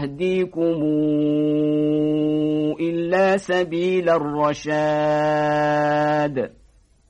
يهديكم إلا سبيل الرشاد.